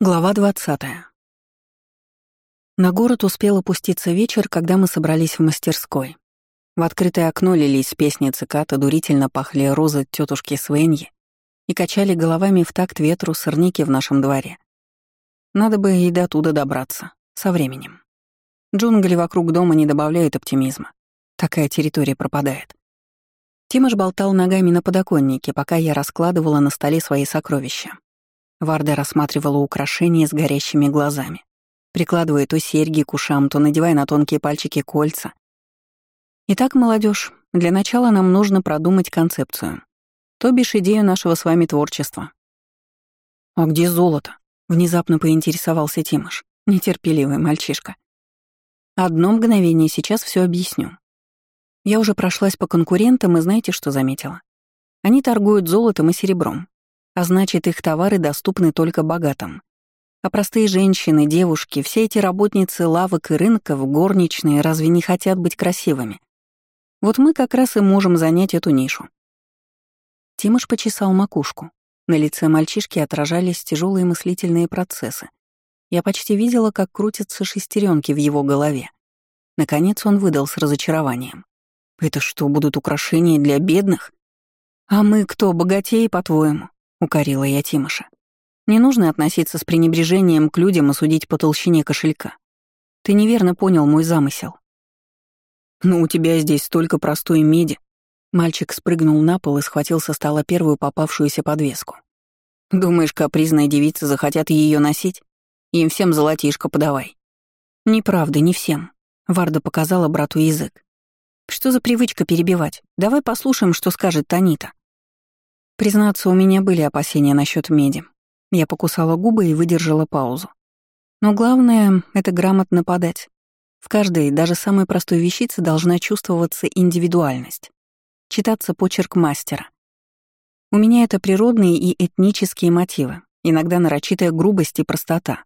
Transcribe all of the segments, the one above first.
Глава 20. На город успел опуститься вечер, когда мы собрались в мастерской. В открытое окно лились песни цикад, дурительно пахли розы тетушки Свеньи и качали головами в такт ветру сорняки в нашем дворе. Надо бы и до туда добраться, со временем. Джунгли вокруг дома не добавляют оптимизма. Такая территория пропадает. Тимош болтал ногами на подоконнике, пока я раскладывала на столе свои сокровища. Варда рассматривала украшения с горящими глазами, прикладывая то серьги к ушам, то надевая на тонкие пальчики кольца. Итак, молодежь, для начала нам нужно продумать концепцию. То бишь идею нашего с вами творчества. «А где золото?» — внезапно поинтересовался Тимош, нетерпеливый мальчишка. «Одно мгновение, сейчас все объясню. Я уже прошлась по конкурентам и знаете, что заметила? Они торгуют золотом и серебром, а значит, их товары доступны только богатым. А простые женщины, девушки, все эти работницы лавок и рынков, горничные, разве не хотят быть красивыми? Вот мы как раз и можем занять эту нишу. Тимош почесал макушку. На лице мальчишки отражались тяжелые мыслительные процессы. Я почти видела, как крутятся шестеренки в его голове. Наконец он выдал с разочарованием. «Это что, будут украшения для бедных? А мы кто, богатеи, по-твоему? Укорила я Тимоша. Не нужно относиться с пренебрежением к людям и судить по толщине кошелька. Ты неверно понял мой замысел. «Ну, у тебя здесь столько простой меди». Мальчик спрыгнул на пол и схватил со стола первую попавшуюся подвеску. «Думаешь, капризные девицы захотят ее носить? Им всем золотишко подавай». «Неправда, не всем», — Варда показала брату язык. «Что за привычка перебивать? Давай послушаем, что скажет Танита». Признаться, у меня были опасения насчет меди. Я покусала губы и выдержала паузу. Но главное — это грамотно подать. В каждой, даже самой простой вещице должна чувствоваться индивидуальность. Читаться почерк мастера. У меня это природные и этнические мотивы, иногда нарочитая грубость и простота.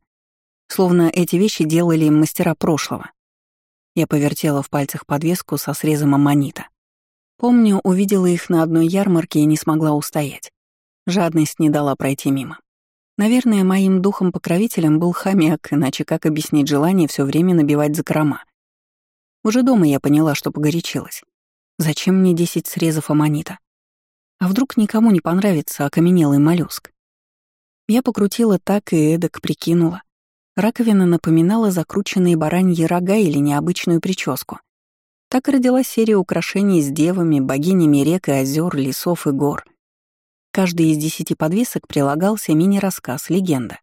Словно эти вещи делали мастера прошлого. Я повертела в пальцах подвеску со срезом аммонита. Помню, увидела их на одной ярмарке и не смогла устоять. Жадность не дала пройти мимо. Наверное, моим духом-покровителем был хомяк, иначе как объяснить желание все время набивать закрома? Уже дома я поняла, что погорячилась. Зачем мне десять срезов аммонита? А вдруг никому не понравится окаменелый моллюск? Я покрутила так и эдак, прикинула. Раковина напоминала закрученные бараньи рога или необычную прическу. Так родилась серия украшений с девами, богинями рек и озер, лесов и гор. Каждый из десяти подвесок прилагался мини-рассказ, легенда,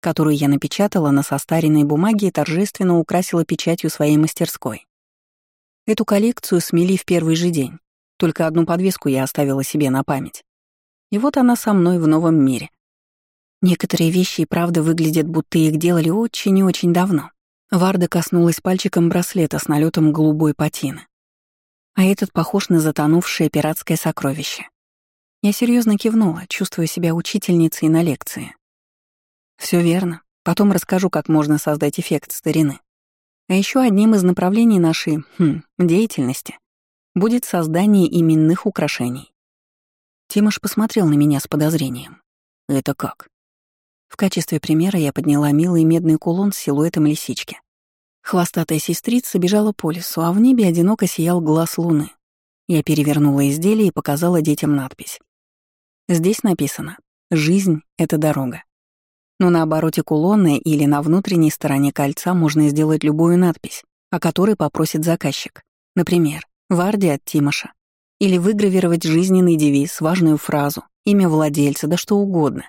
которую я напечатала на состаренной бумаге и торжественно украсила печатью своей мастерской. Эту коллекцию смели в первый же день. Только одну подвеску я оставила себе на память. И вот она со мной в новом мире. Некоторые вещи и правда выглядят, будто их делали очень и очень давно. Варда коснулась пальчиком браслета с налетом голубой патины. А этот похож на затонувшее пиратское сокровище. Я серьезно кивнула, чувствуя себя учительницей на лекции. Все верно. Потом расскажу, как можно создать эффект старины. А еще одним из направлений нашей хм, деятельности будет создание именных украшений. Тимош посмотрел на меня с подозрением. «Это как?» В качестве примера я подняла милый медный кулон с силуэтом лисички. Хвостатая сестрица бежала по лесу, а в небе одиноко сиял глаз луны. Я перевернула изделие и показала детям надпись. Здесь написано «Жизнь — это дорога». Но на обороте кулона или на внутренней стороне кольца можно сделать любую надпись, о которой попросит заказчик. Например, «Варди от Тимоша». Или выгравировать жизненный девиз, важную фразу, имя владельца, да что угодно.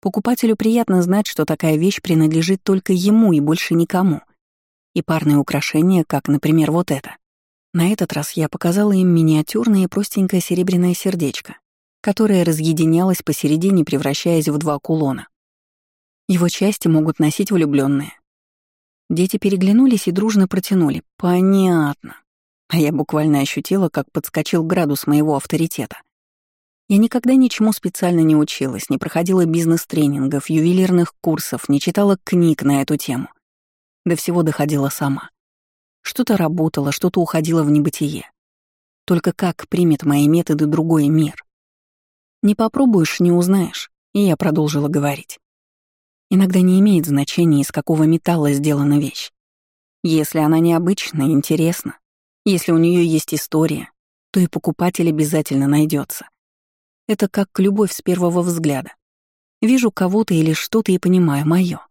Покупателю приятно знать, что такая вещь принадлежит только ему и больше никому. И парные украшения, как, например, вот это. На этот раз я показала им миниатюрное простенькое серебряное сердечко, которое разъединялось посередине, превращаясь в два кулона. Его части могут носить влюбленные. Дети переглянулись и дружно протянули. Понятно. А я буквально ощутила, как подскочил градус моего авторитета. Я никогда ничему специально не училась, не проходила бизнес-тренингов, ювелирных курсов, не читала книг на эту тему. До всего доходила сама. Что-то работало, что-то уходило в небытие. Только как примет мои методы другой мир? Не попробуешь — не узнаешь, и я продолжила говорить. Иногда не имеет значения, из какого металла сделана вещь. Если она необычна интересна, если у нее есть история, то и покупатель обязательно найдется. Это как любовь с первого взгляда. Вижу кого-то или что-то и понимаю, мое.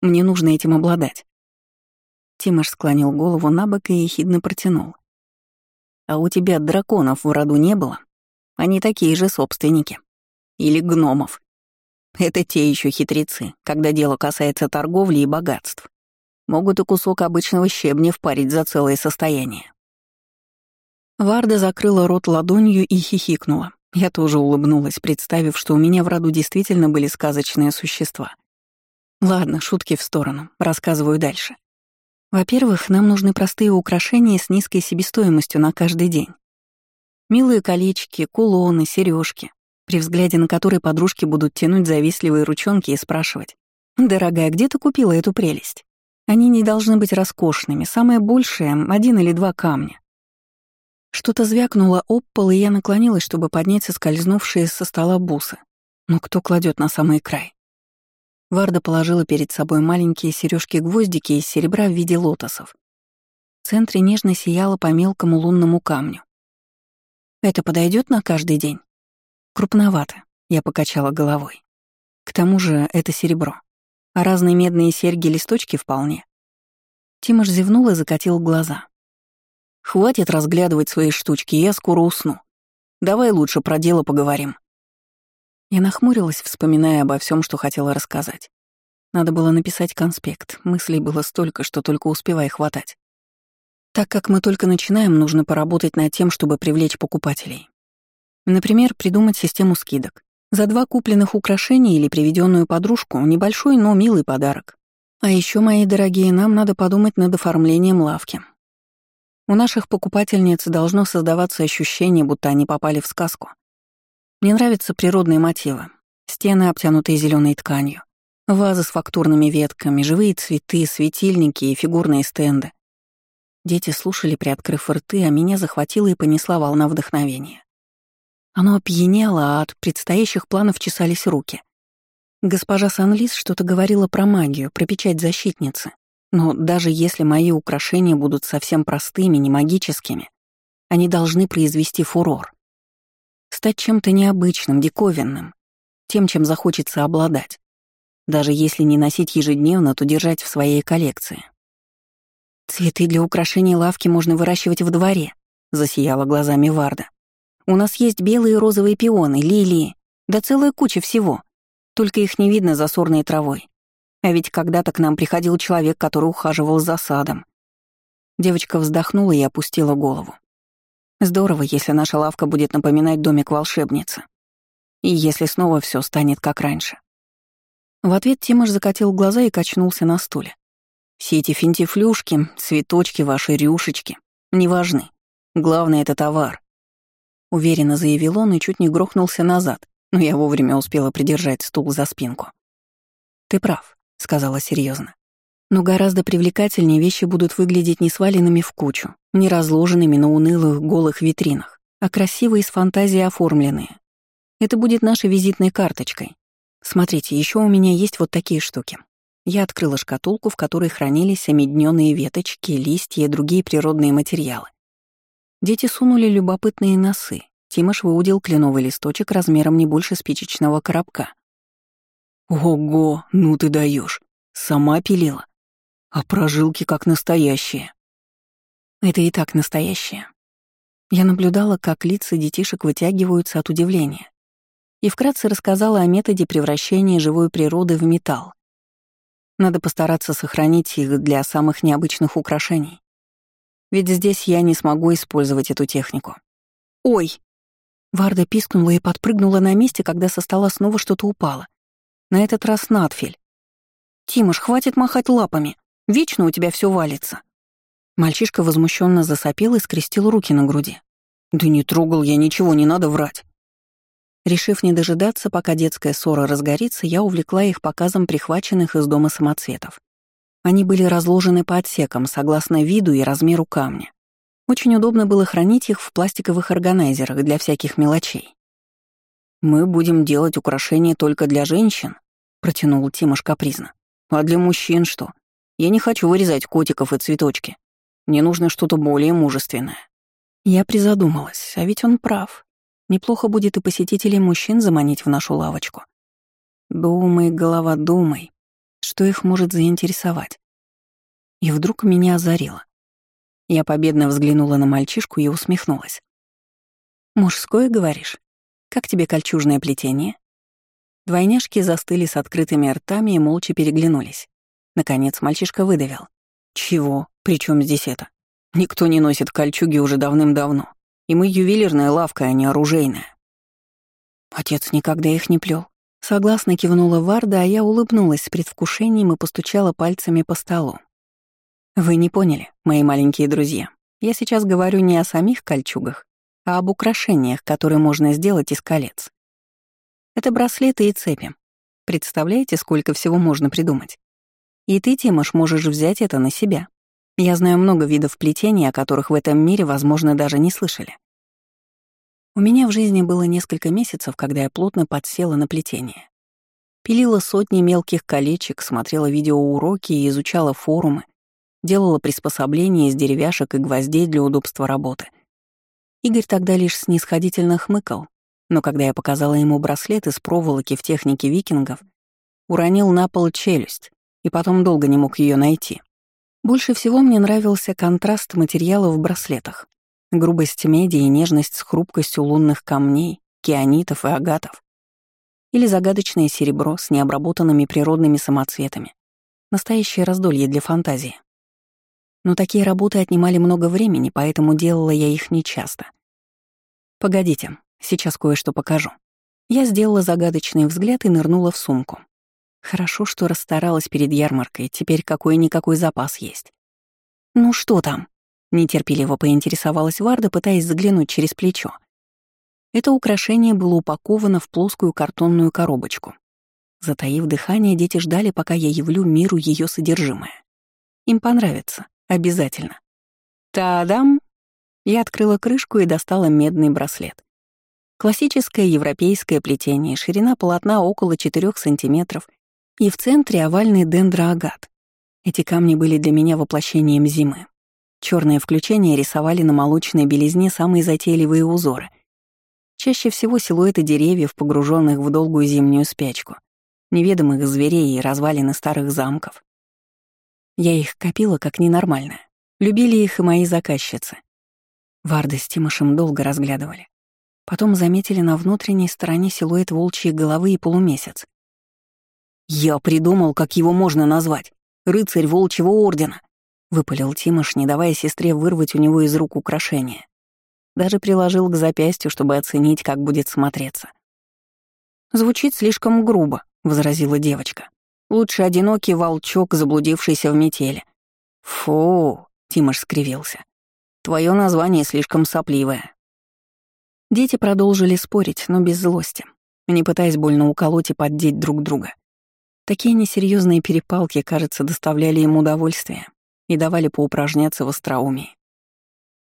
Мне нужно этим обладать. Тимош склонил голову на бок и ехидно протянул. «А у тебя драконов в роду не было? Они такие же собственники. Или гномов. Это те еще хитрецы, когда дело касается торговли и богатств. Могут и кусок обычного щебня впарить за целое состояние». Варда закрыла рот ладонью и хихикнула. Я тоже улыбнулась, представив, что у меня в роду действительно были сказочные существа. Ладно, шутки в сторону, рассказываю дальше. Во-первых, нам нужны простые украшения с низкой себестоимостью на каждый день. Милые колечки, кулоны, сережки, при взгляде на которые подружки будут тянуть завистливые ручонки и спрашивать, «Дорогая, где ты купила эту прелесть?» Они не должны быть роскошными, самое большее — один или два камня. Что-то звякнуло об пол, и я наклонилась, чтобы поднять соскользнувшие со стола бусы. Но кто кладет на самый край? Варда положила перед собой маленькие сережки-гвоздики из серебра в виде лотосов. В центре нежно сияло по мелкому лунному камню. «Это подойдет на каждый день?» «Крупновато», — я покачала головой. «К тому же это серебро. А разные медные серьги-листочки вполне». Тимош зевнул и закатил глаза. «Хватит разглядывать свои штучки, я скоро усну. Давай лучше про дело поговорим». Я нахмурилась, вспоминая обо всем, что хотела рассказать. Надо было написать конспект, мыслей было столько, что только успевай хватать. Так как мы только начинаем, нужно поработать над тем, чтобы привлечь покупателей. Например, придумать систему скидок. За два купленных украшения или приведенную подружку — небольшой, но милый подарок. А еще, мои дорогие, нам надо подумать над оформлением лавки. У наших покупательниц должно создаваться ощущение, будто они попали в сказку. Мне нравятся природные мотивы. Стены, обтянутые зеленой тканью, вазы с фактурными ветками, живые цветы, светильники и фигурные стенды. Дети слушали, приоткрыв рты, а меня захватила и понесла волна вдохновения. Оно опьянело, а от предстоящих планов чесались руки. Госпожа Санлис что-то говорила про магию, про печать защитницы. Но даже если мои украшения будут совсем простыми, не магическими, они должны произвести фурор. Стать чем-то необычным, диковинным, тем, чем захочется обладать. Даже если не носить ежедневно, то держать в своей коллекции. «Цветы для украшения лавки можно выращивать в дворе», — засияла глазами Варда. «У нас есть белые и розовые пионы, лилии, да целая куча всего. Только их не видно за сорной травой. А ведь когда-то к нам приходил человек, который ухаживал за садом». Девочка вздохнула и опустила голову. Здорово, если наша лавка будет напоминать домик волшебницы. И если снова все станет как раньше. В ответ Тимош закатил глаза и качнулся на стуле. Все эти финтифлюшки, цветочки, ваши рюшечки не важны. Главное — это товар. Уверенно заявил он и чуть не грохнулся назад, но я вовремя успела придержать стул за спинку. «Ты прав», — сказала серьезно. «Но гораздо привлекательнее вещи будут выглядеть не сваленными в кучу, не разложенными на унылых голых витринах, а красиво и с фантазией оформленные. Это будет нашей визитной карточкой. Смотрите, еще у меня есть вот такие штуки. Я открыла шкатулку, в которой хранились омедненные веточки, листья и другие природные материалы. Дети сунули любопытные носы. Тимош выудил кленовый листочек размером не больше спичечного коробка. «Ого, ну ты даешь! Сама пилила. А прожилки как настоящие. Это и так настоящее. Я наблюдала, как лица детишек вытягиваются от удивления, и вкратце рассказала о методе превращения живой природы в металл. Надо постараться сохранить их для самых необычных украшений. Ведь здесь я не смогу использовать эту технику. «Ой!» Варда пискнула и подпрыгнула на месте, когда со стола снова что-то упало. На этот раз надфиль. «Тимош, хватит махать лапами. Вечно у тебя все валится». Мальчишка возмущенно засопел и скрестил руки на груди. «Да не трогал я ничего, не надо врать». Решив не дожидаться, пока детская ссора разгорится, я увлекла их показом прихваченных из дома самоцветов. Они были разложены по отсекам, согласно виду и размеру камня. Очень удобно было хранить их в пластиковых органайзерах для всяких мелочей. «Мы будем делать украшения только для женщин», протянул Тимош капризно. «А для мужчин что? Я не хочу вырезать котиков и цветочки. Мне нужно что-то более мужественное». Я призадумалась, а ведь он прав. Неплохо будет и посетителей мужчин заманить в нашу лавочку. Думай, голова, думай, что их может заинтересовать. И вдруг меня озарило. Я победно взглянула на мальчишку и усмехнулась. «Мужское, говоришь? Как тебе кольчужное плетение?» Двойняшки застыли с открытыми ртами и молча переглянулись. Наконец мальчишка выдавил. «Чего? При чем здесь это? Никто не носит кольчуги уже давным-давно. И мы ювелирная лавка, а не оружейная. Отец никогда их не плел. Согласно кивнула Варда, а я улыбнулась с предвкушением и постучала пальцами по столу. Вы не поняли, мои маленькие друзья. Я сейчас говорю не о самих кольчугах, а об украшениях, которые можно сделать из колец. Это браслеты и цепи. Представляете, сколько всего можно придумать? И ты, Тимош, можешь взять это на себя. Я знаю много видов плетения, о которых в этом мире, возможно, даже не слышали. У меня в жизни было несколько месяцев, когда я плотно подсела на плетение. Пилила сотни мелких колечек, смотрела видеоуроки и изучала форумы, делала приспособления из деревяшек и гвоздей для удобства работы. Игорь тогда лишь снисходительно хмыкал, но когда я показала ему браслет из проволоки в технике викингов, уронил на пол челюсть и потом долго не мог ее найти. Больше всего мне нравился контраст материала в браслетах. Грубость меди и нежность с хрупкостью лунных камней, кианитов и агатов. Или загадочное серебро с необработанными природными самоцветами. Настоящее раздолье для фантазии. Но такие работы отнимали много времени, поэтому делала я их нечасто. Погодите, сейчас кое-что покажу. Я сделала загадочный взгляд и нырнула в сумку. Хорошо, что расстаралась перед ярмаркой, теперь какой-никакой запас есть. «Ну что там?» — нетерпеливо поинтересовалась Варда, пытаясь заглянуть через плечо. Это украшение было упаковано в плоскую картонную коробочку. Затаив дыхание, дети ждали, пока я явлю миру ее содержимое. Им понравится, обязательно. Та-дам! Я открыла крышку и достала медный браслет. Классическое европейское плетение, ширина полотна около 4 сантиметров и в центре овальный дендроагат. Эти камни были для меня воплощением зимы. Черные включения рисовали на молочной белизне самые затейливые узоры. Чаще всего силуэты деревьев, погруженных в долгую зимнюю спячку, неведомых зверей и развалины старых замков. Я их копила как ненормальная. Любили их и мои заказчицы. Варды с Тимошем долго разглядывали. Потом заметили на внутренней стороне силуэт волчьей головы и полумесяц. «Я придумал, как его можно назвать. Рыцарь волчьего ордена», — выпалил Тимош, не давая сестре вырвать у него из рук украшение. Даже приложил к запястью, чтобы оценить, как будет смотреться. «Звучит слишком грубо», — возразила девочка. «Лучше одинокий волчок, заблудившийся в метели». «Фу», — Тимош скривился. «Твое название слишком сопливое». Дети продолжили спорить, но без злости, не пытаясь больно уколоть и поддеть друг друга. Такие несерьезные перепалки, кажется, доставляли ему удовольствие и давали поупражняться в остроумии.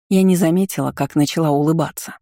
Я не заметила, как начала улыбаться.